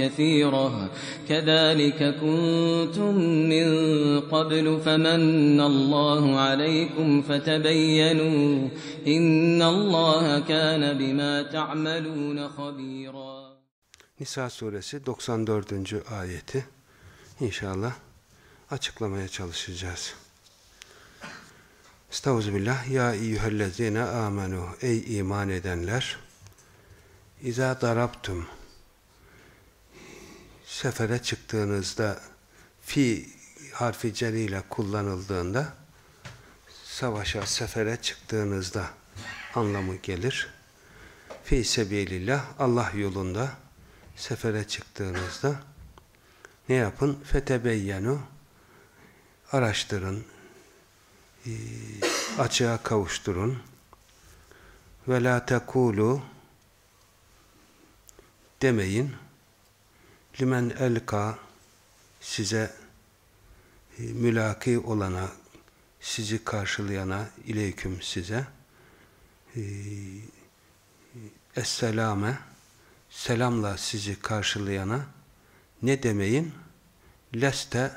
كثيرة كذلك كنتم من قبل فمن الله عليكم فتبينوا إن الله كان بما تعملون خبيرا Nisa suresi 94. ayeti inşallah açıklamaya çalışacağız. Estağfirullah ya eyyühellezine amenu ey iman edenler İza darabtum sefere çıktığınızda fi harfi celiyle kullanıldığında savaşa, sefere çıktığınızda anlamı gelir. Fi sebilillah Allah yolunda sefere çıktığınızda ne yapın? Fetebeyyenu araştırın, e, açığa kavuşturun. Ve la tekulu demeyin. Limen elka size e, mülaki olana, sizi karşılayana, ileyküm size e, esselame selamla sizi karşılayana ne demeyin? Leste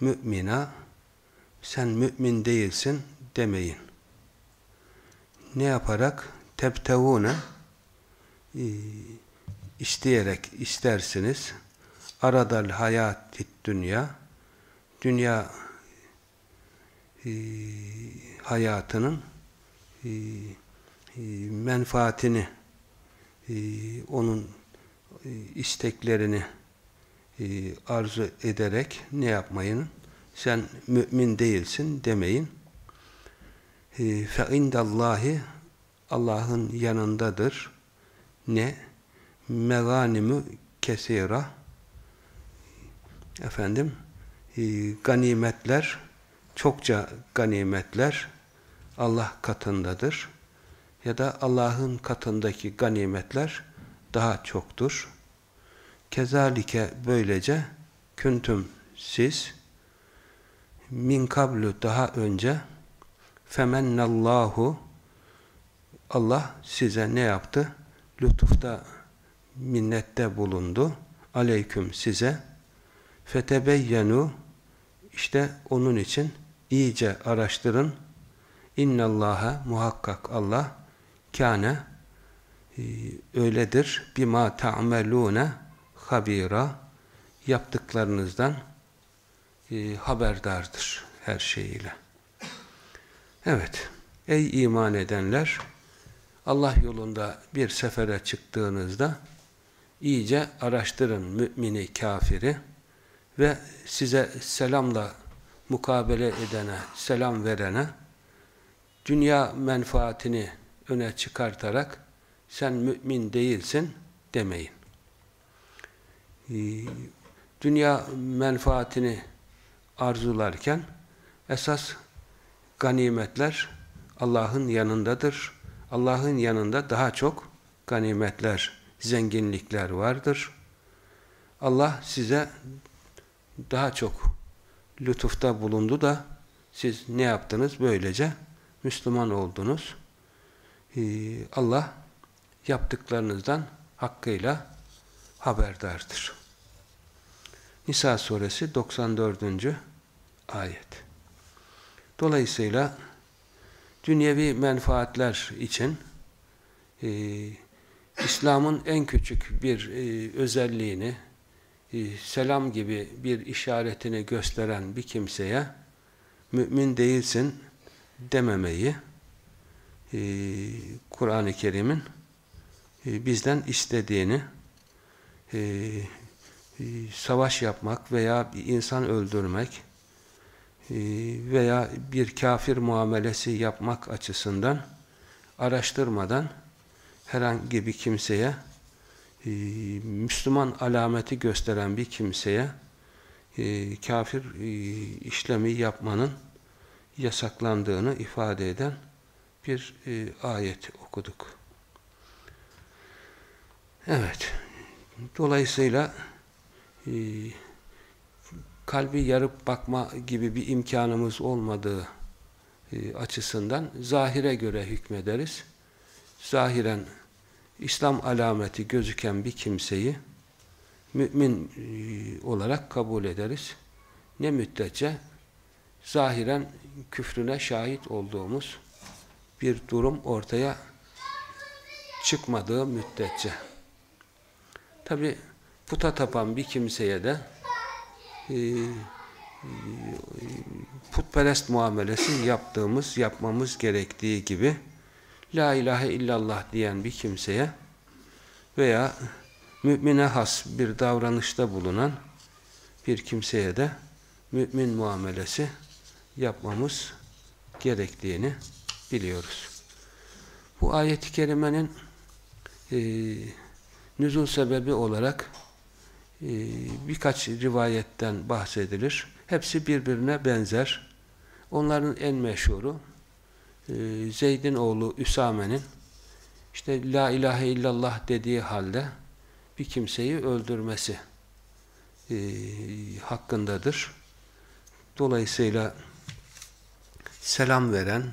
mümina sen mümin değilsin demeyin. Ne yaparak? Tebtevune e, isteyerek istersiniz. Aradal hayat dünya dünya e, hayatının e, e, menfaatini e, onun e, isteklerini e, arzu ederek ne yapmayın? Sen mümin değilsin demeyin. E, fe indallahi Allah'ın yanındadır. Ne? Meganimü kesira efendim e, ganimetler çokça ganimetler Allah katındadır. Ya da Allah'ın katındaki ganimetler daha çoktur. Kezalike böylece küntüm siz min kablu daha önce femennallahu Allah size ne yaptı? Lütufta minnette bulundu. Aleyküm size. Fetebeyyenu işte onun için iyice araştırın. İnnallaha muhakkak Allah kâne e, öyledir. Bima ta'melûne habira yaptıklarınızdan e, haberdardır her şeyiyle. Evet. Ey iman edenler Allah yolunda bir sefere çıktığınızda iyice araştırın mümini, kafiri ve size selamla mukabele edene, selam verene dünya menfaatini öne çıkartarak sen mümin değilsin demeyin. Ee, dünya menfaatini arzularken esas ganimetler Allah'ın yanındadır. Allah'ın yanında daha çok ganimetler, zenginlikler vardır. Allah size daha çok lütufta bulundu da siz ne yaptınız? Böylece Müslüman oldunuz. Ee, Allah yaptıklarınızdan hakkıyla haberdardır. Nisa suresi 94. ayet. Dolayısıyla dünyevi menfaatler için e, İslam'ın en küçük bir e, özelliğini, e, selam gibi bir işaretini gösteren bir kimseye mümin değilsin dememeyi e, Kur'an-ı Kerim'in e, bizden istediğini e, e, savaş yapmak veya bir insan öldürmek e, veya bir kafir muamelesi yapmak açısından araştırmadan herhangi bir kimseye e, Müslüman alameti gösteren bir kimseye e, kafir e, işlemi yapmanın yasaklandığını ifade eden bir ayet okuduk. Evet. Dolayısıyla kalbi yarıp bakma gibi bir imkanımız olmadığı açısından zahire göre hükmederiz. Zahiren İslam alameti gözüken bir kimseyi mümin e, olarak kabul ederiz. Ne müddetçe zahiren küfrüne şahit olduğumuz bir durum ortaya çıkmadığı müddetçe. Tabi puta tapan bir kimseye de e, e, putperest muamelesi yaptığımız, yapmamız gerektiği gibi La ilahe illallah diyen bir kimseye veya mümine has bir davranışta bulunan bir kimseye de mümin muamelesi yapmamız gerektiğini biliyoruz. Bu ayet-i kerimenin e, nüzul sebebi olarak e, birkaç rivayetten bahsedilir. Hepsi birbirine benzer. Onların en meşhuru Zeyd'in oğlu Üsame'nin işte La ilahe illallah dediği halde bir kimseyi öldürmesi e, hakkındadır. Dolayısıyla selam veren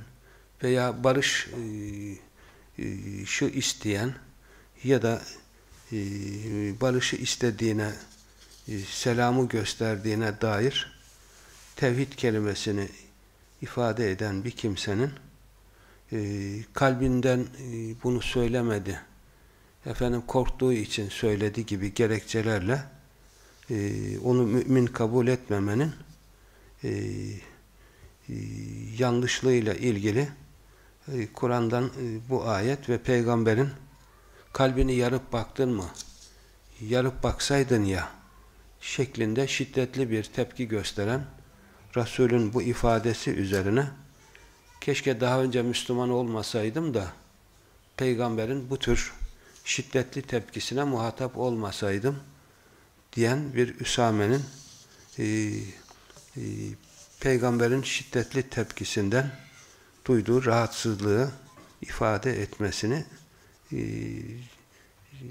veya barış e, e, şu isteyen ya da barışı istediğine selamı gösterdiğine dair tevhid kelimesini ifade eden bir kimsenin kalbinden e, bunu söylemedi efendim korktuğu için söyledi gibi gerekçelerle e, onu mümin kabul etmemenin e, yanlışlığıyla ilgili Kur'an'dan bu ayet ve peygamberin kalbini yarıp baktın mı? Yarıp baksaydın ya şeklinde şiddetli bir tepki gösteren Resul'ün bu ifadesi üzerine keşke daha önce Müslüman olmasaydım da peygamberin bu tür şiddetli tepkisine muhatap olmasaydım diyen bir Üsame'nin e, e, peygamberin şiddetli tepkisinden duyduğu rahatsızlığı ifade etmesini e, e,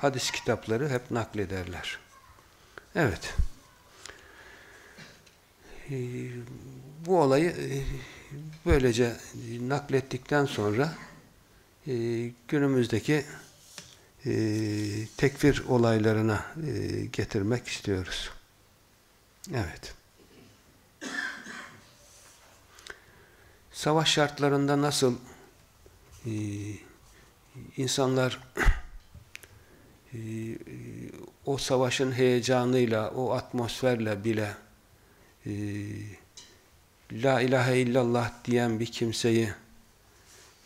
hadis kitapları hep naklederler. Evet. E, bu olayı e, böylece naklettikten sonra e, günümüzdeki e, tekfir olaylarına e, getirmek istiyoruz. Evet. Savaş şartlarında nasıl e, insanlar e, o savaşın heyecanıyla, o atmosferle bile e, La ilahe illallah diyen bir kimseyi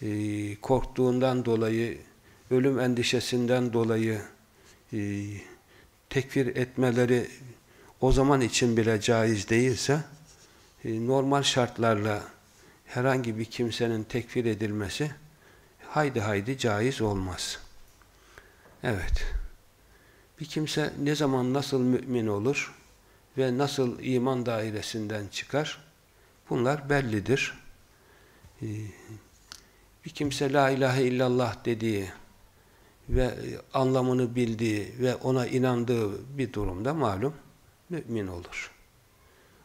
e, korktuğundan dolayı, ölüm endişesinden dolayı e, tekfir etmeleri o zaman için bile caiz değilse, e, normal şartlarla herhangi bir kimsenin tekfir edilmesi haydi haydi caiz olmaz. Evet. Bir kimse ne zaman nasıl mümin olur ve nasıl iman dairesinden çıkar? Bunlar bellidir. Ee, bir kimse la ilahe illallah dediği ve anlamını bildiği ve ona inandığı bir durumda malum mümin olur.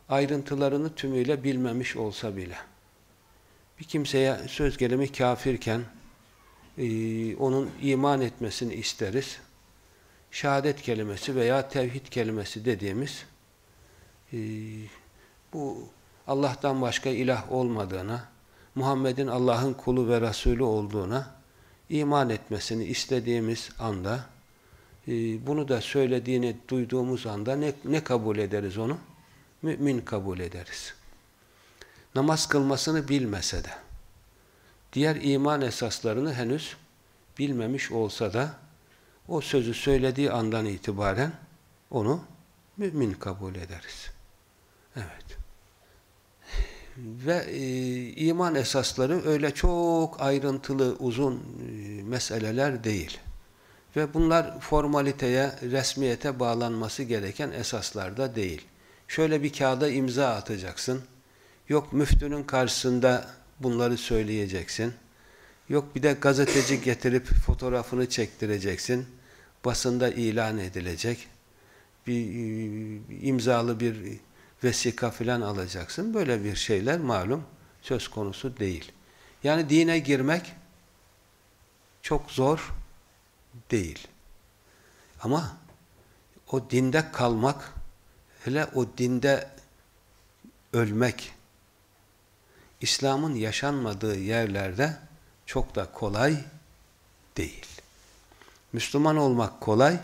Ayrıntılarını tümüyle bilmemiş olsa bile. Bir kimseye söz gelimi kafirken e, onun iman etmesini isteriz. Şehadet kelimesi veya tevhid kelimesi dediğimiz e, bu Allah'tan başka ilah olmadığına, Muhammed'in Allah'ın kulu ve Resulü olduğuna iman etmesini istediğimiz anda e, bunu da söylediğini duyduğumuz anda ne, ne kabul ederiz onu? Mümin kabul ederiz. Namaz kılmasını bilmese de diğer iman esaslarını henüz bilmemiş olsa da o sözü söylediği andan itibaren onu mümin kabul ederiz. Evet. Ve e, iman esasları öyle çok ayrıntılı, uzun e, meseleler değil. Ve bunlar formaliteye, resmiyete bağlanması gereken esaslar da değil. Şöyle bir kağıda imza atacaksın. Yok müftünün karşısında bunları söyleyeceksin. Yok bir de gazeteci getirip fotoğrafını çektireceksin. Basında ilan edilecek. Bir e, imzalı bir vesika filan alacaksın. Böyle bir şeyler malum söz konusu değil. Yani dine girmek çok zor değil. Ama o dinde kalmak, hele o dinde ölmek, İslam'ın yaşanmadığı yerlerde çok da kolay değil. Müslüman olmak kolay,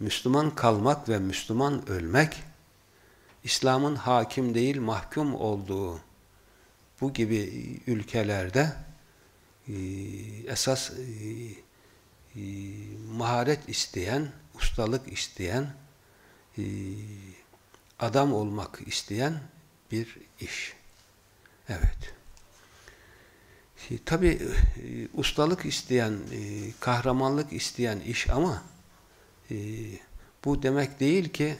Müslüman kalmak ve Müslüman ölmek, İslam'ın hakim değil mahkum olduğu bu gibi ülkelerde e, esas e, e, maharet isteyen, ustalık isteyen, adam olmak isteyen bir iş. Evet. Tabi ustalık isteyen, kahramanlık isteyen iş ama bu demek değil ki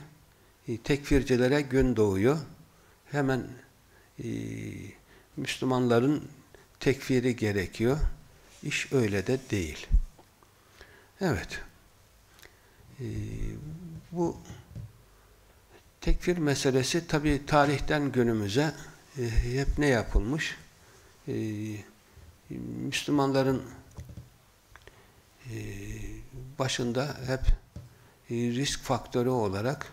tekfircilere gün doğuyor. Hemen e, Müslümanların tekfiri gerekiyor. İş öyle de değil. Evet. E, bu tekfir meselesi tabi tarihten günümüze e, hep ne yapılmış? E, Müslümanların e, başında hep e, risk faktörü olarak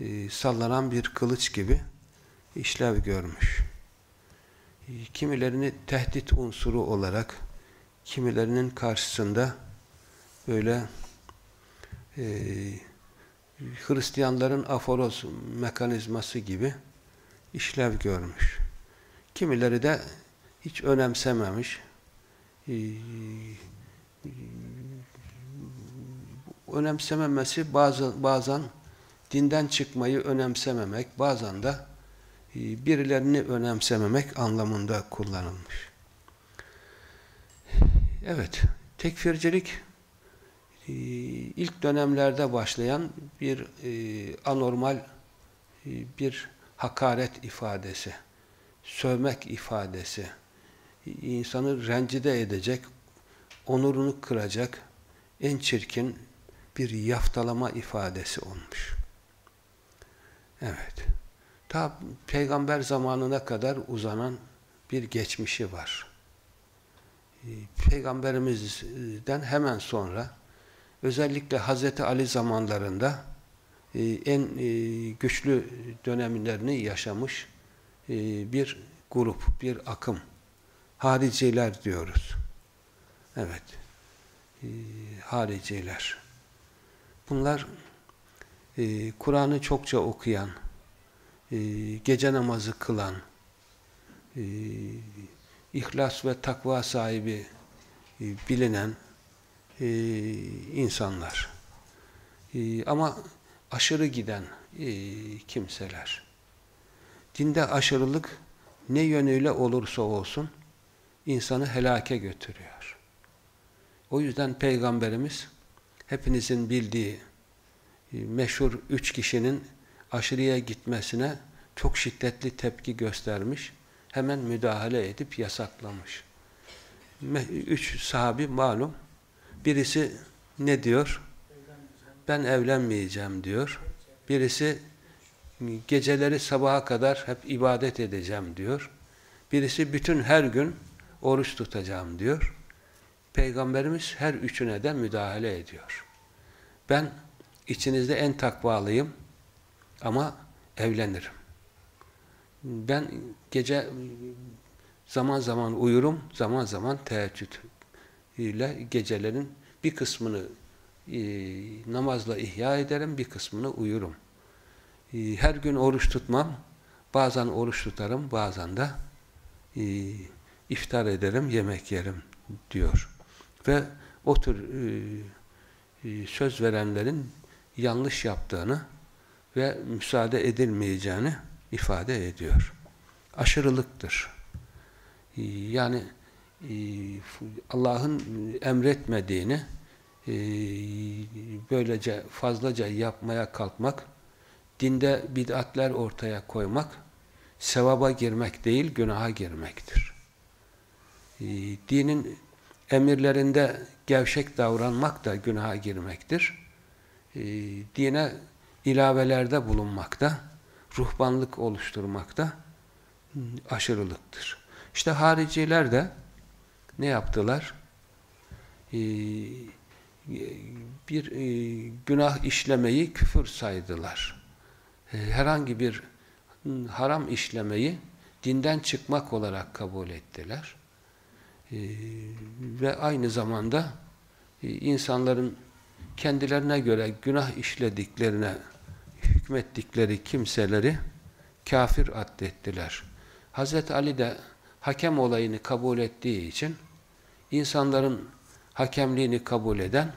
e, sallanan bir kılıç gibi işlev görmüş. E, kimilerini tehdit unsuru olarak, kimilerinin karşısında böyle e, Hristiyanların aforoz mekanizması gibi işlev görmüş. Kimileri de hiç önemsememiş. E, önemsememesi bazı, bazen dinden çıkmayı önemsememek, bazen de e, birilerini önemsememek anlamında kullanılmış. Evet, tekfircilik e, ilk dönemlerde başlayan bir e, anormal bir hakaret ifadesi, sövmek ifadesi, insanı rencide edecek, onurunu kıracak en çirkin bir yaftalama ifadesi olmuş. Evet. Ta peygamber zamanına kadar uzanan bir geçmişi var. Ee, peygamberimizden hemen sonra özellikle Hazreti Ali zamanlarında e, en e, güçlü dönemlerini yaşamış e, bir grup, bir akım. Hariciler diyoruz. Evet. Hariciler. Bunlar e, Kur'an'ı çokça okuyan, e, gece namazı kılan, e, ihlas ve takva sahibi e, bilinen e, insanlar. E, ama aşırı giden e, kimseler. Dinde aşırılık ne yönüyle olursa olsun insanı helake götürüyor. O yüzden Peygamberimiz hepinizin bildiği meşhur üç kişinin aşırıya gitmesine çok şiddetli tepki göstermiş. Hemen müdahale edip yasaklamış. Üç sahabi malum. Birisi ne diyor? Ben evlenmeyeceğim diyor. Birisi geceleri sabaha kadar hep ibadet edeceğim diyor. Birisi bütün her gün oruç tutacağım diyor. Peygamberimiz her üçüne de müdahale ediyor. Ben İçinizde en takvalıyım ama evlenirim. Ben gece zaman zaman uyurum, zaman zaman teheccüd ile gecelerin bir kısmını e, namazla ihya ederim, bir kısmını uyurum. E, her gün oruç tutmam, bazen oruç tutarım, bazen de e, iftar ederim, yemek yerim diyor. Ve o tür e, e, söz verenlerin yanlış yaptığını ve müsaade edilmeyeceğini ifade ediyor. Aşırılıktır. Yani e, Allah'ın emretmediğini e, böylece fazlaca yapmaya kalkmak, dinde bid'atler ortaya koymak, sevaba girmek değil, günaha girmektir. E, dinin emirlerinde gevşek davranmak da günaha girmektir. E, dine ilavelerde bulunmakta, ruhbanlık oluşturmakta aşırılıktır. İşte hariciler de ne yaptılar? Ee, bir e, günah işlemeyi küfür saydılar. Ee, herhangi bir haram işlemeyi dinden çıkmak olarak kabul ettiler. Ee, ve aynı zamanda e, insanların kendilerine göre günah işlediklerine hükmettikleri kimseleri kafir addettiler. Hazreti Ali de hakem olayını kabul ettiği için insanların hakemliğini kabul eden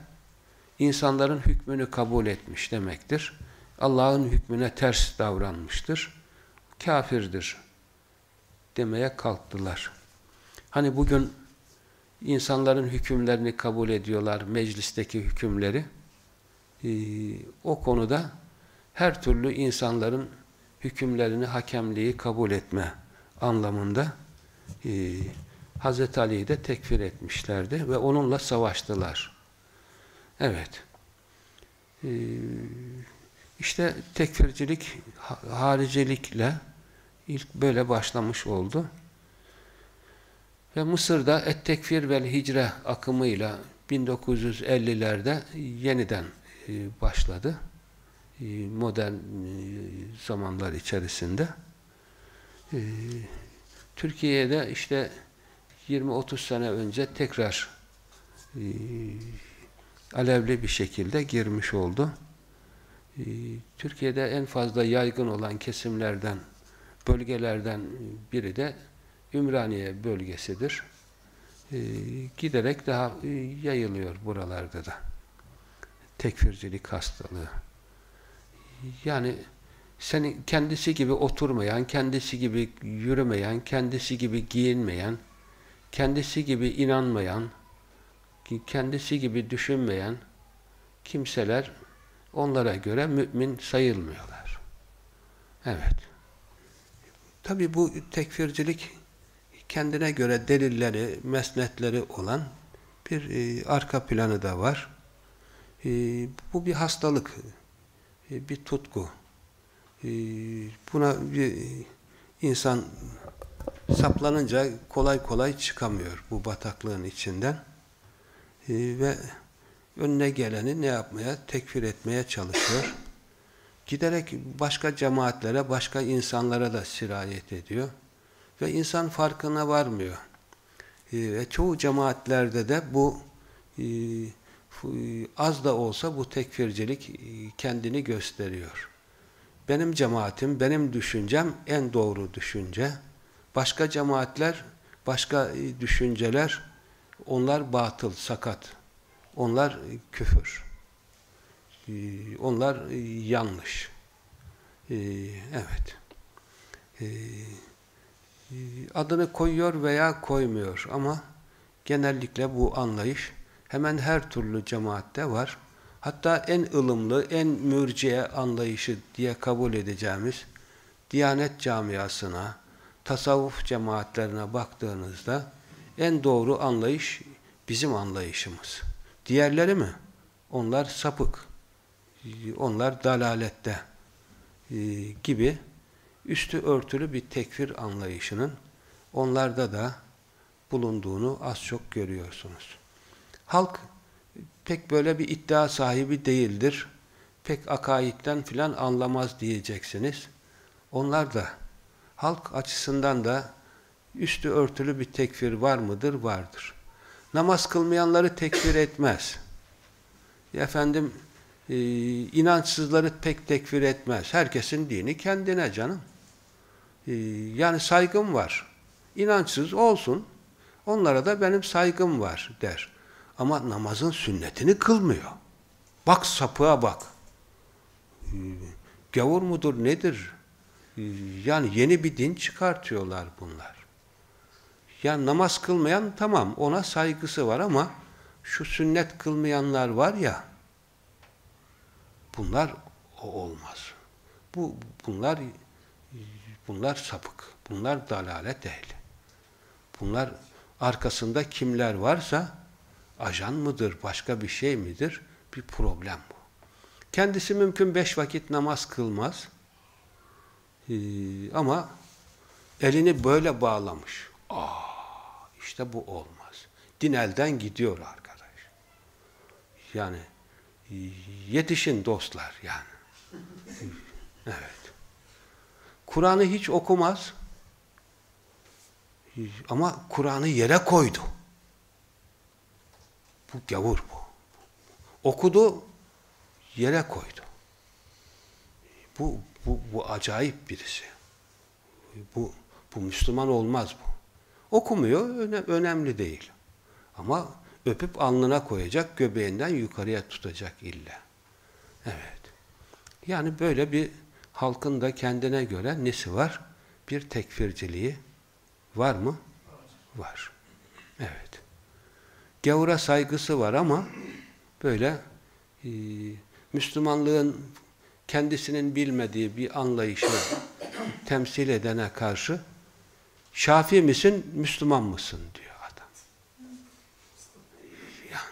insanların hükmünü kabul etmiş demektir. Allah'ın hükmüne ters davranmıştır. Kafirdir demeye kalktılar. Hani bugün insanların hükümlerini kabul ediyorlar, meclisteki hükümleri. Ee, o konuda her türlü insanların hükümlerini, hakemliği kabul etme anlamında e, Hazreti Ali'yi de tekfir etmişlerdi ve onunla savaştılar. Evet. E, işte tekfircilik haricilikle ilk böyle başlamış oldu. Ve Mısır'da et-tekfir vel hicre akımıyla 1950'lerde yeniden e, başladı. E, modern e, zamanlar içerisinde. Türkiye'de işte 20-30 sene önce tekrar alevli bir şekilde girmiş oldu. Türkiye'de en fazla yaygın olan kesimlerden, bölgelerden biri de Ümraniye bölgesidir. Giderek daha yayılıyor buralarda da. Tekfircilik hastalığı yani senin kendisi gibi oturmayan, kendisi gibi yürümeyen, kendisi gibi giyinmeyen, kendisi gibi inanmayan, kendisi gibi düşünmeyen kimseler onlara göre mümin sayılmıyorlar. Evet. Tabi bu tekfircilik kendine göre delilleri, mesnetleri olan bir e, arka planı da var. E, bu bir hastalık. E, bir tutku. E, buna bir insan saplanınca kolay kolay çıkamıyor bu bataklığın içinden. E, ve önüne geleni ne yapmaya? Tekfir etmeye çalışıyor. Giderek başka cemaatlere, başka insanlara da sirayet ediyor. Ve insan farkına varmıyor. Ve çoğu cemaatlerde de bu az da olsa bu tekfircilik e, kendini gösteriyor. Benim cemaatim, benim düşüncem en doğru düşünce. Başka cemaatler, başka e, düşünceler, onlar batıl, sakat. Onlar e, küfür. Onlar yanlış. Evet. Adını koyuyor veya koymuyor ama genellikle bu anlayış hemen her türlü cemaatte var. Hatta en ılımlı, en mürciye anlayışı diye kabul edeceğimiz Diyanet camiasına, tasavvuf cemaatlerine baktığınızda en doğru anlayış bizim anlayışımız. Diğerleri mi? Onlar sapık. Onlar dalalette e, gibi üstü örtülü bir tekfir anlayışının onlarda da bulunduğunu az çok görüyorsunuz. Halk pek böyle bir iddia sahibi değildir. Pek akaitten filan anlamaz diyeceksiniz. Onlar da halk açısından da üstü örtülü bir tekfir var mıdır? Vardır. Namaz kılmayanları tekfir etmez. Efendim e, inançsızları pek tekfir etmez. Herkesin dini kendine canım. E, yani saygım var. İnançsız olsun. Onlara da benim saygım var der. Ama namazın sünnetini kılmıyor. Bak sapığa bak. E, gavur mudur nedir? E, yani yeni bir din çıkartıyorlar bunlar. Yani namaz kılmayan tamam ona saygısı var ama şu sünnet kılmayanlar var ya bunlar olmaz. Bu bunlar bunlar sapık. Bunlar dalalet ehli. Bunlar arkasında kimler varsa ajan mıdır, başka bir şey midir? Bir problem bu. Kendisi mümkün beş vakit namaz kılmaz. Ee, ama elini böyle bağlamış. Aa, işte bu olmaz. Din elden gidiyor arkadaş. Yani yetişin dostlar yani. Evet. Kur'an'ı hiç okumaz. Ama Kur'an'ı yere koydu. Bu gavur bu. Okudu, yere koydu. Bu, bu, bu acayip birisi. Bu, bu Müslüman olmaz bu. Okumuyor, öne, önemli değil. Ama öpüp alnına koyacak, göbeğinden yukarıya tutacak illa. Evet. Yani böyle bir halkın da kendine göre nesi var? Bir tekfirciliği var mı? Var. Evet. Gavura saygısı var ama böyle e, Müslümanlığın kendisinin bilmediği bir anlayışı temsil edene karşı Şafi misin, Müslüman mısın diyor adam. Yani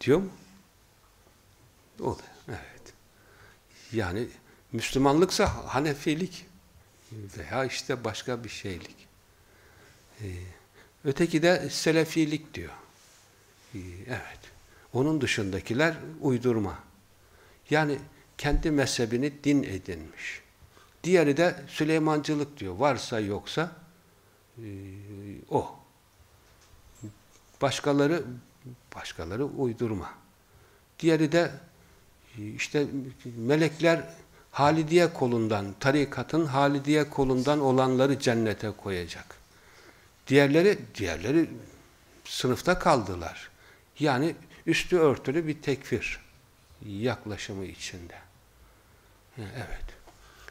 diyor mu? O da evet. Yani Müslümanlıksa Hanefilik veya işte başka bir şeylik. Ee, öteki de Selefilik diyor. Ee, evet. Onun dışındakiler uydurma. Yani kendi mezhebini din edinmiş. Diğeri de Süleymancılık diyor. Varsa yoksa e, o. Başkaları başkaları uydurma. Diğeri de e, işte melekler Halidiye kolundan, tarikatın Halidiye kolundan olanları cennete koyacak. Diğerleri, diğerleri sınıfta kaldılar. Yani üstü örtülü bir tekfir yaklaşımı içinde. Evet.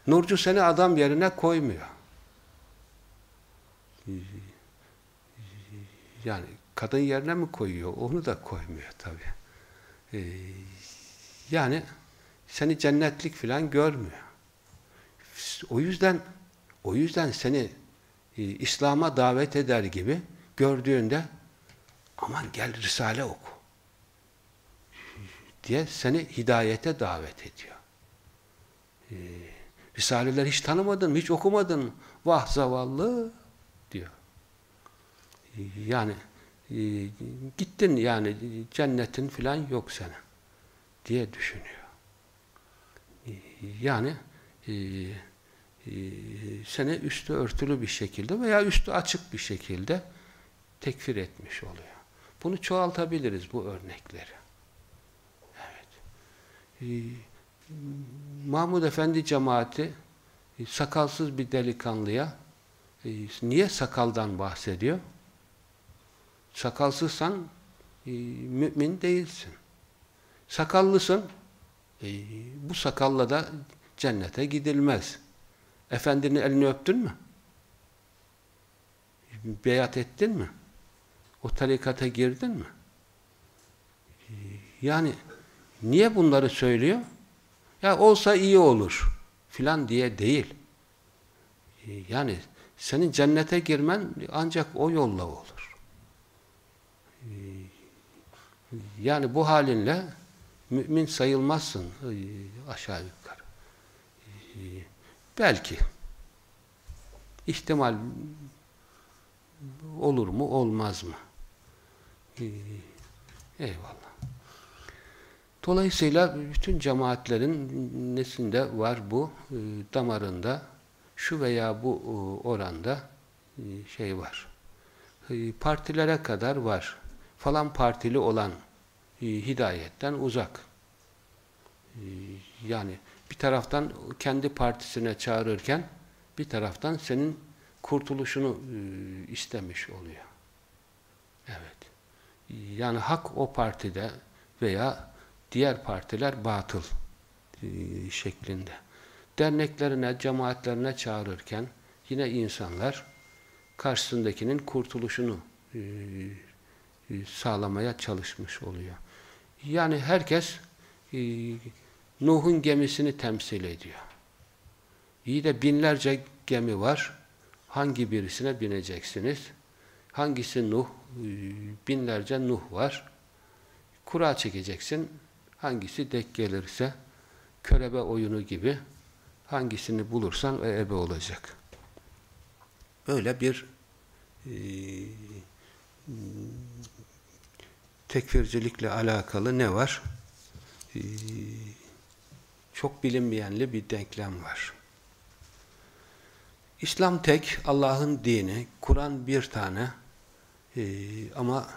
Nurcu seni adam yerine koymuyor. Yani kadın yerine mi koyuyor? Onu da koymuyor tabii. Ee, yani seni cennetlik filan görmüyor. O yüzden o yüzden seni e, İslam'a davet eder gibi gördüğünde aman gel Risale oku diye seni hidayete davet ediyor. Ee, Risaleler hiç tanımadın hiç okumadın Vah zavallı diyor. Ee, yani e, gittin yani cennetin filan yok senin diye düşünüyor. Yani e, e, seni üstü örtülü bir şekilde veya üstü açık bir şekilde tekfir etmiş oluyor. Bunu çoğaltabiliriz bu örnekleri. Evet. Ee, Mahmud Efendi cemaati e, sakalsız bir delikanlıya e, niye sakaldan bahsediyor? Sakalsızsan e, mümin değilsin. Sakallısın e, bu sakalla da cennete gidilmez. Efendinin elini öptün mü? Beyat ettin mi? O tarikata girdin mi? E, yani niye bunları söylüyor? Ya olsa iyi olur filan diye değil. E, yani senin cennete girmen ancak o yolla olur. Yani bu halinle mümin sayılmazsın aşağı yukarı. Belki ihtimal olur mu olmaz mı? Eyvallah. Dolayısıyla bütün cemaatlerin nesinde var bu? Damarında şu veya bu e, oranda e, şey var. partilere kadar var. falan partili olan hidayetten uzak. E, yani bir taraftan kendi partisine çağırırken bir taraftan senin kurtuluşunu e, istemiş oluyor. Evet. Yani hak o partide veya diğer partiler batıl e, şeklinde. Derneklerine, cemaatlerine çağırırken yine insanlar karşısındakinin kurtuluşunu e, sağlamaya çalışmış oluyor. Yani herkes e, Nuh'un gemisini temsil ediyor. İyi de binlerce gemi var. Hangi birisine bineceksiniz? Hangisi Nuh? Binlerce Nuh var. Kura çekeceksin. Hangisi dek gelirse körebe oyunu gibi hangisini bulursan o ebe olacak. Böyle bir e, tekfircilikle alakalı ne var? E, çok bilinmeyenli bir denklem var. İslam tek, Allah'ın dini, Kur'an bir tane e, ama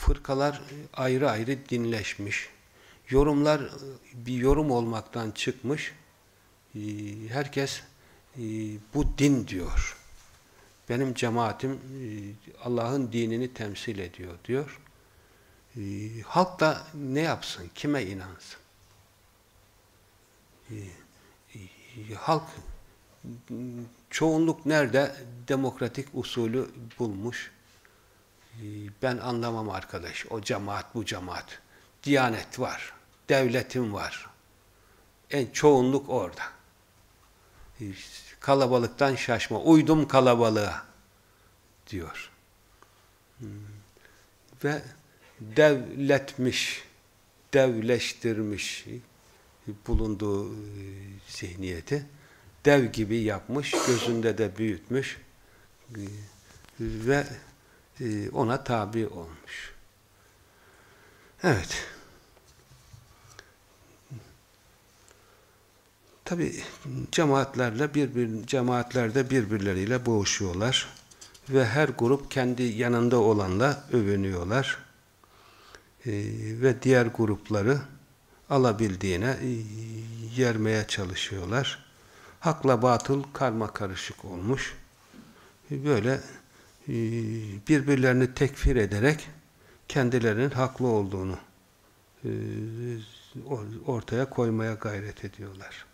fırkalar ayrı ayrı dinleşmiş. Yorumlar bir yorum olmaktan çıkmış. E, herkes e, bu din diyor. Benim cemaatim e, Allah'ın dinini temsil ediyor diyor. E, halk da ne yapsın? Kime inansın? E, e, halk çoğunluk nerede demokratik usulü bulmuş? Ee, ben anlamam arkadaş. O cemaat bu cemaat. Diyanet var. Devletim var. En çoğunluk orada. Kalabalıktan şaşma. Uydum kalabalığa diyor. Hmm. Ve devletmiş, devleştirmiş bulunduğu e, zihniyeti dev gibi yapmış, gözünde de büyütmüş e, ve e, ona tabi olmuş. Evet. Tabi cemaatlerle birbir cemaatlerde birbirleriyle boğuşuyorlar ve her grup kendi yanında olanla övünüyorlar ve diğer grupları alabildiğine e, yermeye çalışıyorlar hakla batıl karma karışık olmuş. Böyle e, birbirlerini tekfir ederek kendilerinin haklı olduğunu e, ortaya koymaya gayret ediyorlar.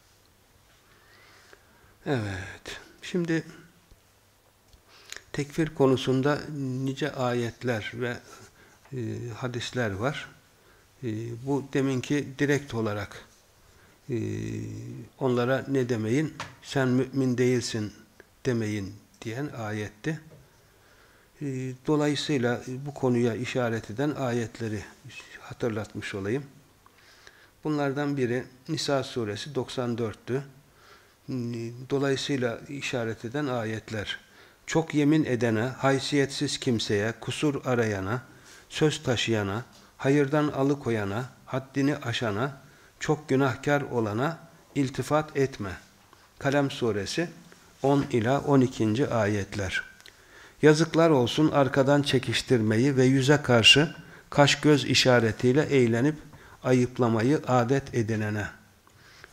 Evet. Şimdi tekfir konusunda nice ayetler ve e, hadisler var. bu deminki direkt olarak ee, onlara ne demeyin? Sen mümin değilsin demeyin diyen ayetti. Ee, dolayısıyla bu konuya işaret eden ayetleri hatırlatmış olayım. Bunlardan biri Nisa suresi 94'tü. Dolayısıyla işaret eden ayetler. Çok yemin edene, haysiyetsiz kimseye, kusur arayana, söz taşıyana, hayırdan alıkoyana, haddini aşana, çok günahkar olana iltifat etme. Kalem suresi 10 ila 12. ayetler. Yazıklar olsun arkadan çekiştirmeyi ve yüze karşı kaş göz işaretiyle eğlenip ayıplamayı adet edinene.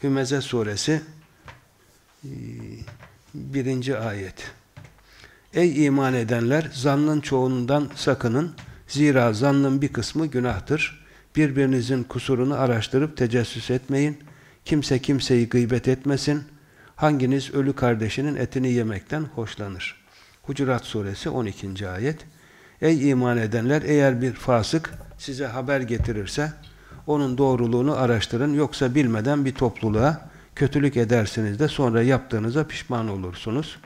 Hümeze suresi 1. E, ayet. Ey iman edenler zannın çoğundan sakının zira zannın bir kısmı günahtır. Birbirinizin kusurunu araştırıp tecessüs etmeyin. Kimse kimseyi gıybet etmesin. Hanginiz ölü kardeşinin etini yemekten hoşlanır? Hucurat suresi 12. ayet. Ey iman edenler eğer bir fasık size haber getirirse onun doğruluğunu araştırın yoksa bilmeden bir topluluğa kötülük edersiniz de sonra yaptığınıza pişman olursunuz.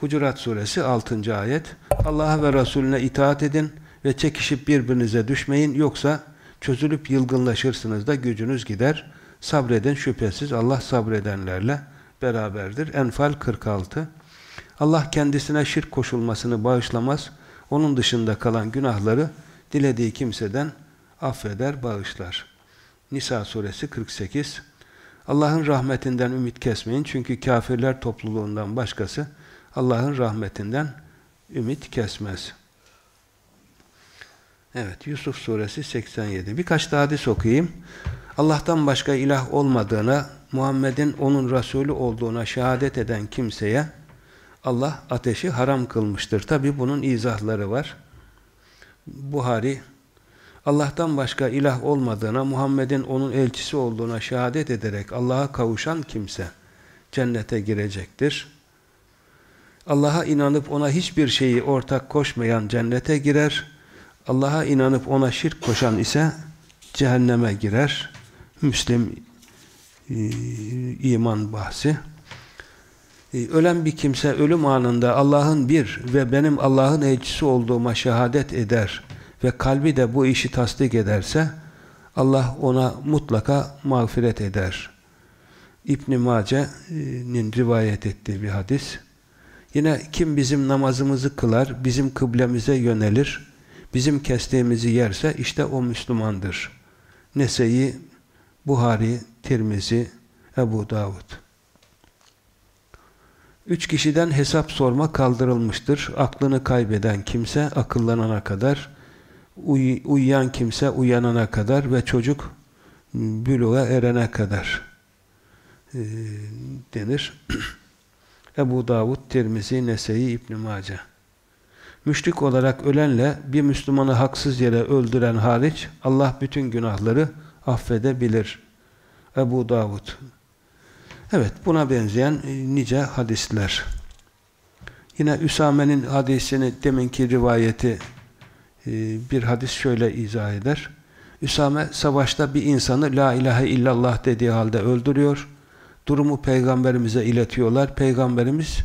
Hucurat suresi 6. ayet. Allah'a ve Resulüne itaat edin ve çekişip birbirinize düşmeyin yoksa çözülüp yılgınlaşırsınız da gücünüz gider. Sabredin şüphesiz Allah sabredenlerle beraberdir. Enfal 46 Allah kendisine şirk koşulmasını bağışlamaz. Onun dışında kalan günahları dilediği kimseden affeder, bağışlar. Nisa suresi 48 Allah'ın rahmetinden ümit kesmeyin. Çünkü kafirler topluluğundan başkası Allah'ın rahmetinden ümit kesmez. Evet, Yusuf suresi 87. Birkaç da hadis okuyayım. Allah'tan başka ilah olmadığına, Muhammed'in onun Resulü olduğuna şehadet eden kimseye Allah ateşi haram kılmıştır. Tabi bunun izahları var. Buhari, Allah'tan başka ilah olmadığına, Muhammed'in onun elçisi olduğuna şehadet ederek Allah'a kavuşan kimse cennete girecektir. Allah'a inanıp ona hiçbir şeyi ortak koşmayan cennete girer. Allah'a inanıp ona şirk koşan ise cehenneme girer. Müslim e, iman bahsi. E, ölen bir kimse ölüm anında Allah'ın bir ve benim Allah'ın elçisi olduğuma şehadet eder ve kalbi de bu işi tasdik ederse Allah ona mutlaka mağfiret eder. İbn-i Mace'nin rivayet ettiği bir hadis. Yine kim bizim namazımızı kılar, bizim kıblemize yönelir, bizim kestiğimizi yerse işte o Müslümandır. Nese'yi, Buhari, Tirmizi, Ebu Davud. Üç kişiden hesap sorma kaldırılmıştır. Aklını kaybeden kimse akıllanana kadar, uy uyuyan kimse uyanana kadar ve çocuk büluğa erene kadar e, denir. Ebu Davud, Tirmizi, Nese'yi, İbn-i Mace. Müşrik olarak ölenle bir Müslümanı haksız yere öldüren hariç Allah bütün günahları affedebilir. Ebu Davud. Evet, buna benzeyen e, nice hadisler. Yine Üsame'nin hadisini, deminki rivayeti e, bir hadis şöyle izah eder. Üsame savaşta bir insanı la ilahe illallah dediği halde öldürüyor. Durumu peygamberimize iletiyorlar. Peygamberimiz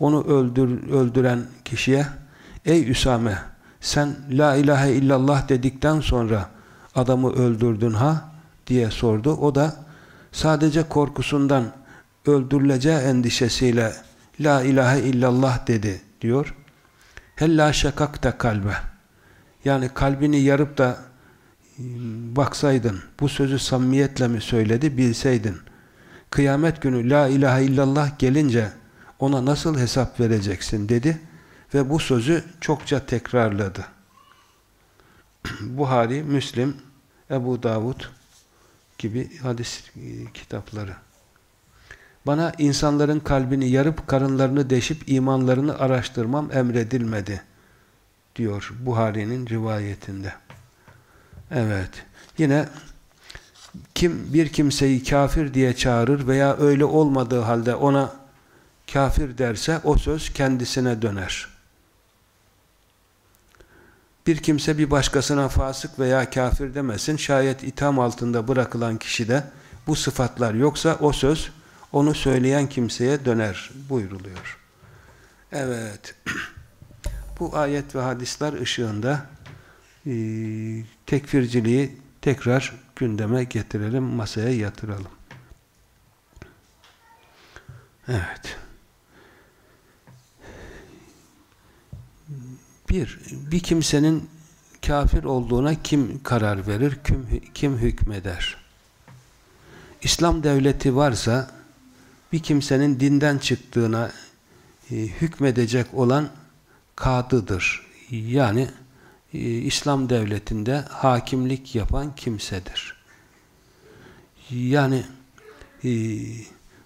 onu öldür, öldüren kişiye ey Üsame sen la ilahe illallah dedikten sonra adamı öldürdün ha diye sordu. O da sadece korkusundan öldürüleceği endişesiyle la ilahe illallah dedi diyor. Hella şakakta kalbe yani kalbini yarıp da baksaydın bu sözü samimiyetle mi söyledi bilseydin kıyamet günü la ilahe illallah gelince ona nasıl hesap vereceksin dedi ve bu sözü çokça tekrarladı. Buhari, Müslim, Ebu Davud gibi hadis kitapları. Bana insanların kalbini yarıp karınlarını deşip imanlarını araştırmam emredilmedi diyor Buhari'nin rivayetinde. Evet. Yine kim bir kimseyi kafir diye çağırır veya öyle olmadığı halde ona kafir derse o söz kendisine döner. Bir kimse bir başkasına fasık veya kafir demesin. Şayet itham altında bırakılan kişide bu sıfatlar yoksa o söz onu söyleyen kimseye döner buyruluyor. Evet. Bu ayet ve hadisler ışığında e, tekfirciliği tekrar gündeme getirelim, masaya yatıralım. Evet. Bir, bir kimsenin kafir olduğuna kim karar verir, kim, kim hükmeder? İslam devleti varsa bir kimsenin dinden çıktığına e, hükmedecek olan kadıdır. Yani e, İslam devletinde hakimlik yapan kimsedir. Yani e,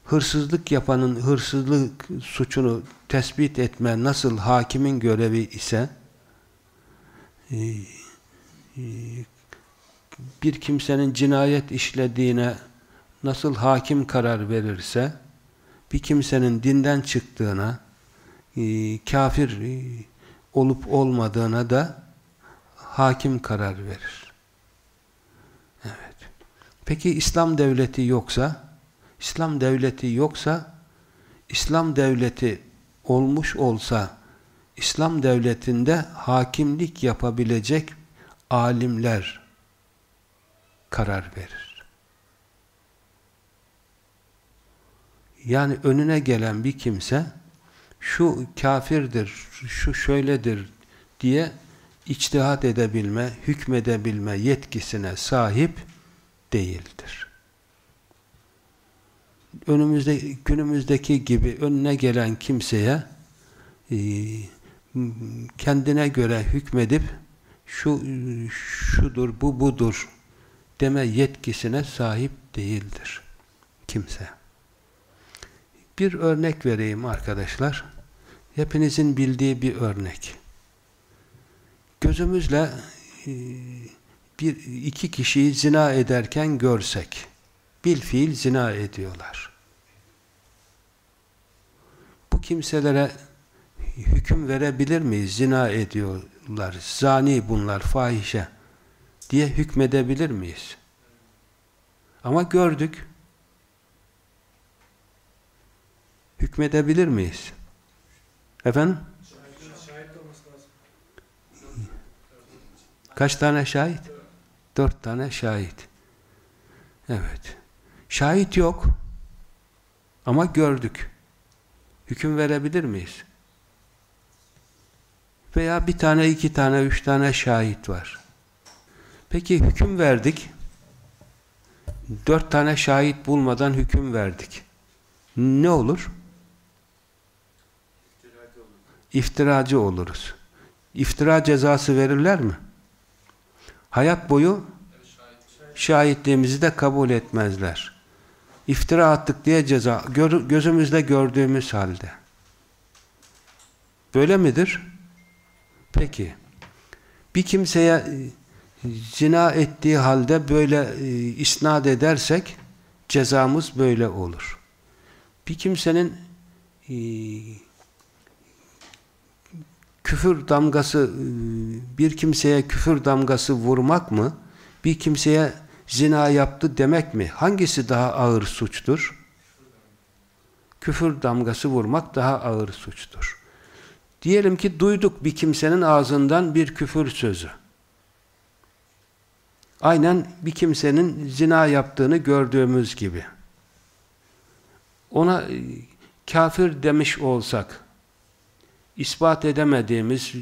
hırsızlık yapanın hırsızlık suçunu tespit etme nasıl hakimin görevi ise bir kimsenin cinayet işlediğine nasıl hakim karar verirse bir kimsenin dinden çıktığına e, kafir e, olup olmadığına da hakim karar verir. Evet. Peki İslam devleti yoksa İslam devleti yoksa İslam devleti olmuş olsa İslam devletinde hakimlik yapabilecek alimler karar verir. Yani önüne gelen bir kimse şu kafirdir, şu şöyledir diye içtihat edebilme, hükmedebilme yetkisine sahip değildir. Önümüzde, günümüzdeki gibi önüne gelen kimseye e, kendine göre hükmedip şu şudur, bu budur deme yetkisine sahip değildir kimse. Bir örnek vereyim arkadaşlar. Hepinizin bildiği bir örnek. Gözümüzle e, bir iki kişiyi zina ederken görsek, bil fiil zina ediyorlar. Bu kimselere hüküm verebilir miyiz? Zina ediyorlar, zani bunlar, fahişe diye hükmedebilir miyiz? Ama gördük. Hükmedebilir miyiz? Efendim? Kaç tane şahit? Dört tane şahit. Evet. Şahit yok. Ama gördük. Hüküm verebilir miyiz? Veya bir tane, iki tane, üç tane şahit var. Peki hüküm verdik. Dört tane şahit bulmadan hüküm verdik. Ne olur? İftiracı oluruz. İftira cezası verirler mi? Hayat boyu şahitliğimizi de kabul etmezler. İftira attık diye ceza gözümüzde gördüğümüz halde. Böyle midir? Peki. Bir kimseye e, zina ettiği halde böyle e, isnat edersek cezamız böyle olur. Bir kimsenin e, küfür damgası bir kimseye küfür damgası vurmak mı? Bir kimseye zina yaptı demek mi? Hangisi daha ağır suçtur? Küfür damgası vurmak daha ağır suçtur. Diyelim ki duyduk bir kimsenin ağzından bir küfür sözü. Aynen bir kimsenin zina yaptığını gördüğümüz gibi. Ona e, kafir demiş olsak, ispat edemediğimiz,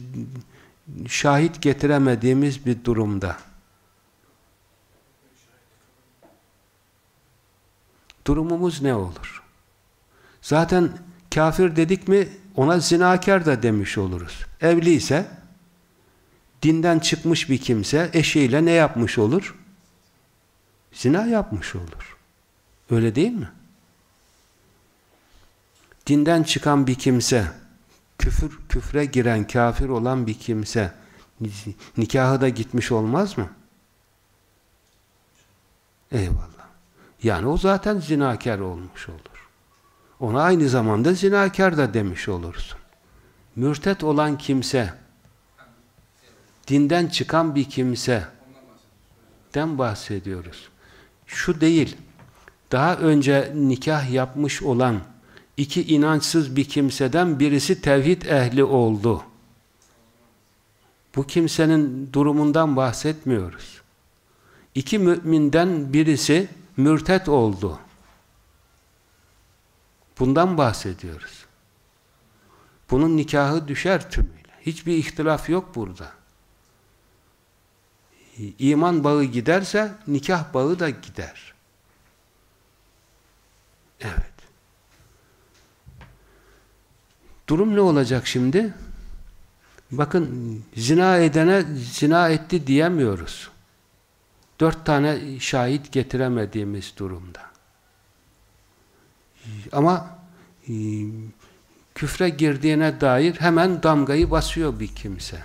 şahit getiremediğimiz bir durumda. Durumumuz ne olur? Zaten kafir dedik mi ona zinakar da demiş oluruz. Evli ise dinden çıkmış bir kimse eşiyle ne yapmış olur? Zina yapmış olur. Öyle değil mi? Dinden çıkan bir kimse küfür küfre giren kafir olan bir kimse nikahı da gitmiş olmaz mı? Eyvallah. Yani o zaten zinakar olmuş olur. Ona aynı zamanda zinakar da demiş olursun. Mürtet olan kimse dinden çıkan bir kimse den bahsediyoruz. Şu değil. Daha önce nikah yapmış olan iki inançsız bir kimseden birisi tevhid ehli oldu. Bu kimsenin durumundan bahsetmiyoruz. İki müminden birisi mürtet oldu. Bundan bahsediyoruz. Bunun nikahı düşer tümüyle. Hiçbir ihtilaf yok burada. İman bağı giderse nikah bağı da gider. Evet. Durum ne olacak şimdi? Bakın zina edene zina etti diyemiyoruz. Dört tane şahit getiremediğimiz durumda. Ama e, küfre girdiğine dair hemen damgayı basıyor bir kimse.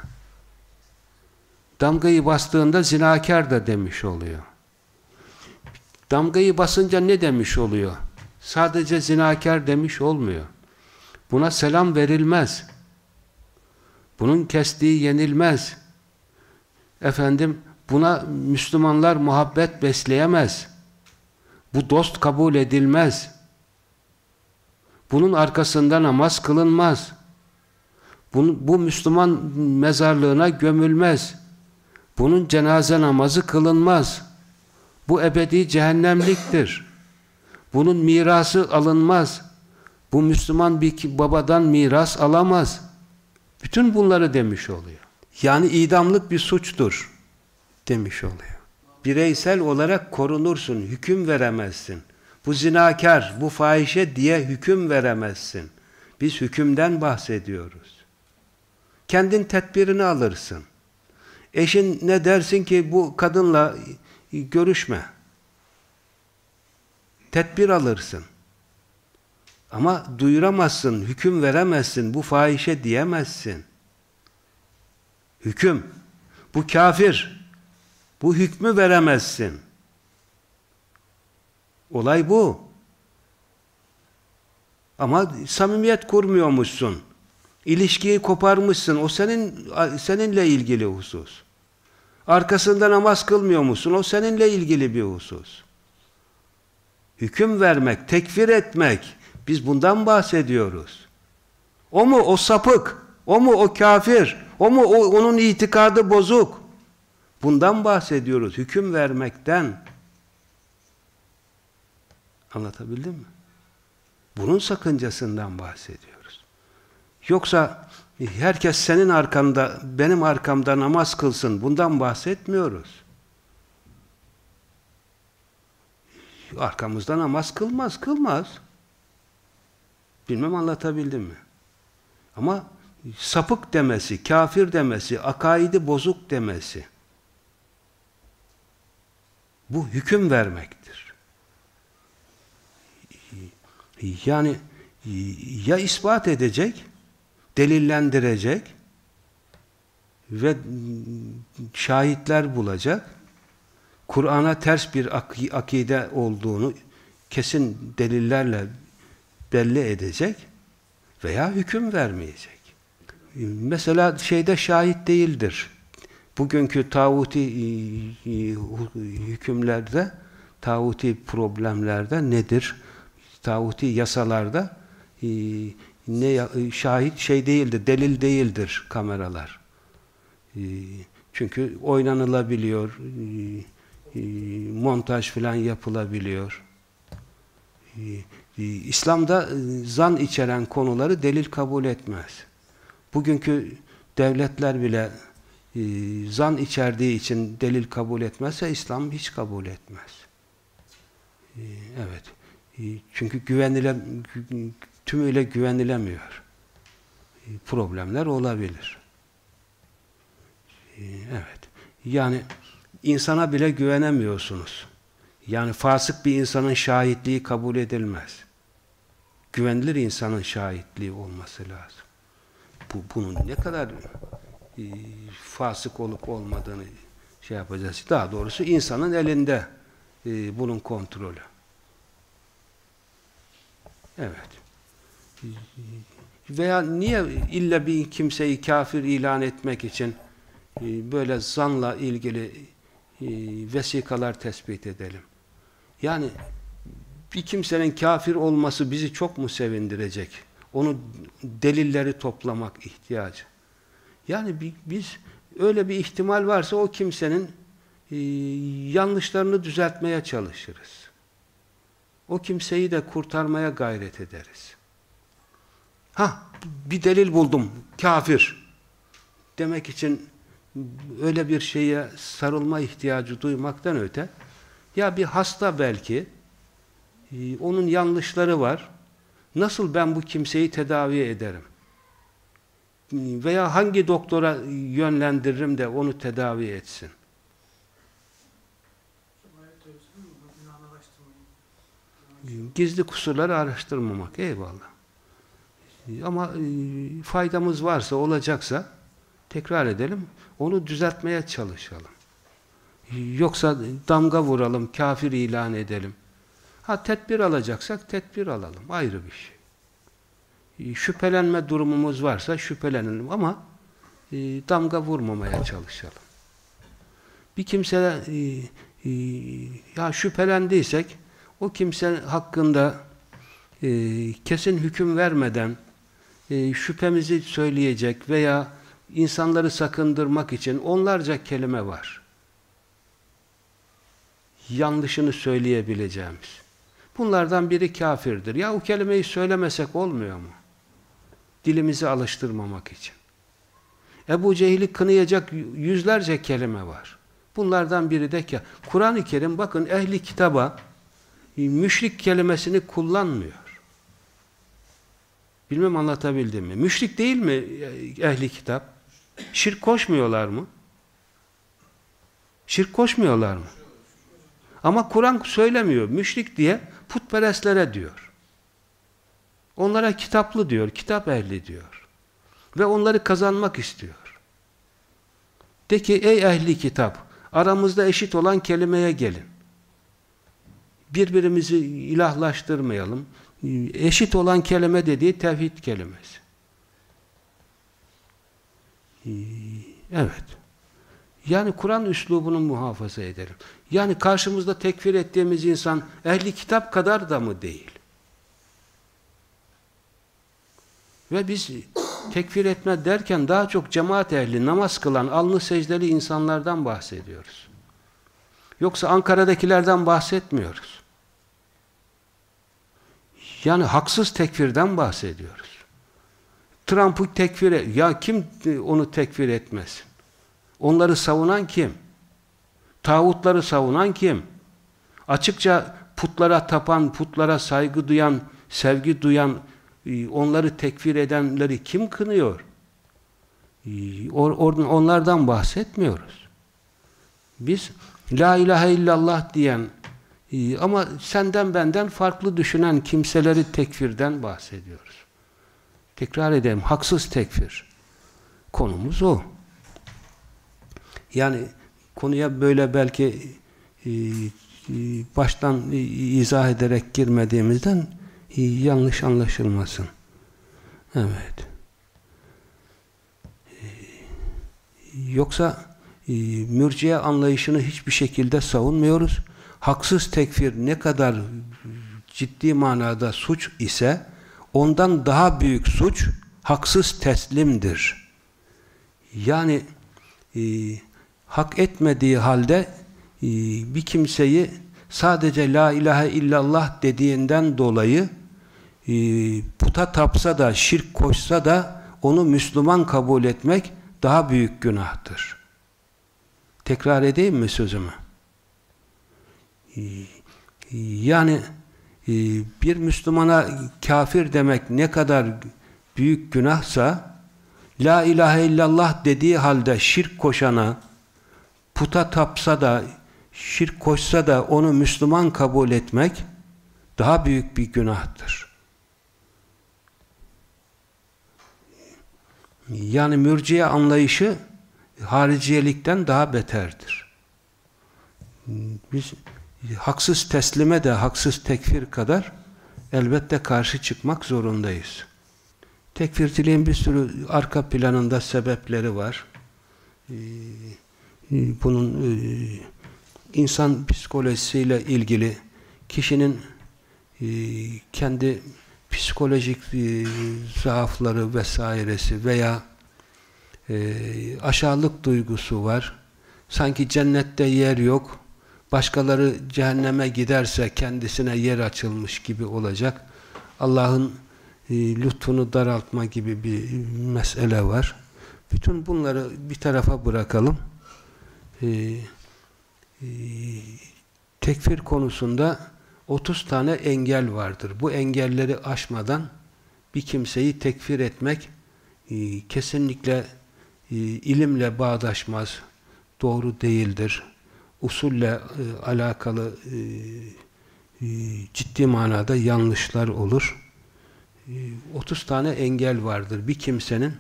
Damgayı bastığında zinakar da demiş oluyor. Damgayı basınca ne demiş oluyor? Sadece zinakar demiş olmuyor. Buna selam verilmez. Bunun kestiği yenilmez. Efendim buna Müslümanlar muhabbet besleyemez. Bu dost kabul edilmez. Bunun arkasında namaz kılınmaz. Bu, bu Müslüman mezarlığına gömülmez. Bunun cenaze namazı kılınmaz. Bu ebedi cehennemliktir. Bunun mirası alınmaz. Bu Müslüman bir babadan miras alamaz. Bütün bunları demiş oluyor. Yani idamlık bir suçtur demiş oluyor. Bireysel olarak korunursun, hüküm veremezsin. Bu zinakar, bu fahişe diye hüküm veremezsin. Biz hükümden bahsediyoruz. Kendin tedbirini alırsın. Eşin ne dersin ki bu kadınla görüşme. Tedbir alırsın. Ama duyuramazsın, hüküm veremezsin, bu fahişe diyemezsin. Hüküm. Bu kafir. Bu hükmü veremezsin. Olay bu. Ama samimiyet kurmuyormuşsun. İlişkiyi koparmışsın. O senin seninle ilgili husus. Arkasında namaz kılmıyormuşsun. O seninle ilgili bir husus. Hüküm vermek, tekfir etmek. Biz bundan bahsediyoruz. O mu o sapık? O mu o kafir? O mu o, onun itikadı bozuk? Bundan bahsediyoruz. Hüküm vermekten. Anlatabildim mi? Bunun sakıncasından bahsediyoruz. Yoksa herkes senin arkanda, benim arkamda namaz kılsın. Bundan bahsetmiyoruz. Arkamızda namaz kılmaz, kılmaz. Bilmem anlatabildim mi? Ama sapık demesi, kafir demesi, akaidi bozuk demesi bu hüküm vermektir. Yani ya ispat edecek, delillendirecek ve şahitler bulacak, Kur'an'a ters bir ak akide olduğunu kesin delillerle belli edecek veya hüküm vermeyecek. Mesela şeyde şahit değildir. Bugünkü tağuti e, e, hükümlerde, tağuti problemlerde nedir? Tağuti yasalarda e, ne şahit şey değildir, delil değildir kameralar. Çünkü oynanılabiliyor, montaj falan yapılabiliyor. İslam'da zan içeren konuları delil kabul etmez. Bugünkü devletler bile e, zan içerdiği için delil kabul etmezse İslam hiç kabul etmez. E, evet. E, çünkü güvenile, tümüyle güvenilemiyor. E, problemler olabilir. E, evet. Yani insana bile güvenemiyorsunuz. Yani fasık bir insanın şahitliği kabul edilmez. Güvenilir insanın şahitliği olması lazım bu, bunun ne kadar e, fasık olup olmadığını şey yapacağız. Daha doğrusu insanın elinde e, bunun kontrolü. Evet. Veya niye illa bir kimseyi kafir ilan etmek için e, böyle zanla ilgili e, vesikalar tespit edelim? Yani bir kimsenin kafir olması bizi çok mu sevindirecek? Onu delilleri toplamak ihtiyacı. Yani biz öyle bir ihtimal varsa o kimsenin e, yanlışlarını düzeltmeye çalışırız. O kimseyi de kurtarmaya gayret ederiz. Ha bir delil buldum. Kafir. Demek için öyle bir şeye sarılma ihtiyacı duymaktan öte ya bir hasta belki e, onun yanlışları var Nasıl ben bu kimseyi tedavi ederim? Veya hangi doktora yönlendiririm de onu tedavi etsin? Gizli kusurları araştırmamak. Eyvallah. Ama e, faydamız varsa, olacaksa tekrar edelim. Onu düzeltmeye çalışalım. Yoksa damga vuralım, kafir ilan edelim. Ha tedbir alacaksak tedbir alalım. Ayrı bir şey. E, şüphelenme durumumuz varsa şüphelenelim ama e, damga vurmamaya çalışalım. Bir kimse ya şüphelendiysek o kimse hakkında e, kesin hüküm vermeden e, şüphemizi söyleyecek veya insanları sakındırmak için onlarca kelime var. Yanlışını söyleyebileceğimiz. Bunlardan biri kafirdir. Ya o kelimeyi söylemesek olmuyor mu? Dilimizi alıştırmamak için. Ebu Cehil'i kınayacak yüzlerce kelime var. Bunlardan biri de ki Kur'an-ı Kerim bakın ehli kitaba müşrik kelimesini kullanmıyor. Bilmem anlatabildim mi? Müşrik değil mi e, ehli kitap? Şirk koşmuyorlar mı? Şirk koşmuyorlar mı? Ama Kur'an söylemiyor. Müşrik diye putperestlere diyor. Onlara kitaplı diyor, kitap ehli diyor. Ve onları kazanmak istiyor. De ki ey ehli kitap, aramızda eşit olan kelimeye gelin. Birbirimizi ilahlaştırmayalım. Eşit olan kelime dediği tevhid kelimesi. Evet. Yani Kur'an üslubunu muhafaza edelim. Yani karşımızda tekfir ettiğimiz insan ehli kitap kadar da mı değil? Ve biz tekfir etme derken daha çok cemaat ehli, namaz kılan, alnı secdeli insanlardan bahsediyoruz. Yoksa Ankara'dakilerden bahsetmiyoruz. Yani haksız tekfirden bahsediyoruz. Trump'ı tekfir et. Ya kim onu tekfir etmesin? Onları savunan kim? Tağutları savunan kim? Açıkça putlara tapan, putlara saygı duyan, sevgi duyan, e, onları tekfir edenleri kim kınıyor? E, onlardan bahsetmiyoruz. Biz La ilahe illallah diyen ama senden benden farklı düşünen kimseleri tekfirden bahsediyoruz. Tekrar edelim, haksız tekfir. Konumuz o. Yani konuya böyle belki e, e, baştan izah ederek girmediğimizden e, yanlış anlaşılmasın. Evet. Yoksa mürciye anlayışını hiçbir şekilde savunmuyoruz. Haksız tekfir ne kadar ciddi manada suç ise ondan daha büyük suç haksız teslimdir. Yani e, hak etmediği halde e, bir kimseyi sadece la ilahe illallah dediğinden dolayı e, puta tapsa da şirk koşsa da onu Müslüman kabul etmek daha büyük günahtır. Tekrar edeyim mi sözümü? Yani e, bir Müslümana kafir demek ne kadar büyük günahsa La ilahe illallah dediği halde şirk koşana puta tapsa da şirk koşsa da onu Müslüman kabul etmek daha büyük bir günahtır. Yani mürciye anlayışı hariciyelikten daha beterdir. Biz haksız teslime de haksız tekfir kadar elbette karşı çıkmak zorundayız. Tekfirciliğin bir sürü arka planında sebepleri var. Ee, bunun e, insan psikolojisiyle ilgili kişinin e, kendi psikolojik e, zaafları vesairesi veya aşağılık duygusu var. Sanki cennette yer yok. Başkaları cehenneme giderse kendisine yer açılmış gibi olacak. Allah'ın lütfunu daraltma gibi bir mesele var. Bütün bunları bir tarafa bırakalım e, e, tekfir konusunda 30 tane engel vardır. Bu engelleri aşmadan bir kimseyi tekfir etmek e, kesinlikle e, ilimle bağdaşmaz, doğru değildir. Usulle e, alakalı e, e, ciddi manada yanlışlar olur. E, 30 tane engel vardır. Bir kimsenin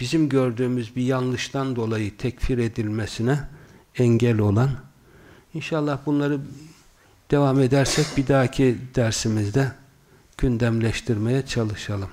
bizim gördüğümüz bir yanlıştan dolayı tekfir edilmesine engel olan İnşallah bunları devam edersek bir dahaki dersimizde gündemleştirmeye çalışalım.